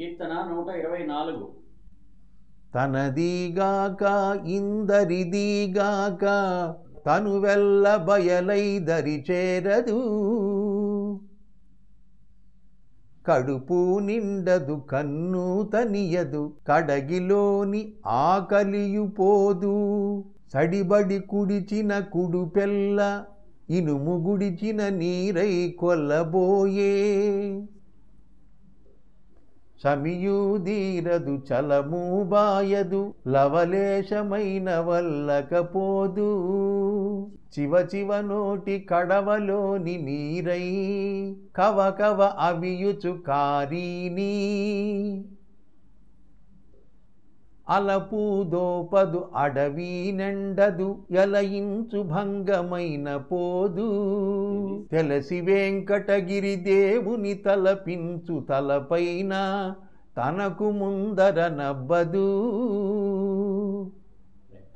కీర్తన నూట ఇరవై నాలుగు. తనదీగాక ఇందరిదీగాక తను వెల్ల బయలై దరి చేరదు. కడుపు నిండదు కన్ను తనియదు కడగిలోని ఆకలియు పోదు. సడిబడి కుడిచిన కుడుపెల్ల ఇనుము గుడిచిన నీరై కొల్లబోయే. సమీయుదీరదు చలమూబాయదు లవలేశమైన వల్లకపోదు. చివ చివ నోటి కడవలోని నీరై కవ కవ అవియుచు కారీని. అలపూదోపదు అడవి నెండదు ఎలయించు భంగమైన పోదు. తెలసి వెంకటగిరి దేవుని తలపించు తలపైన తనకు ముందర నవ్వదు.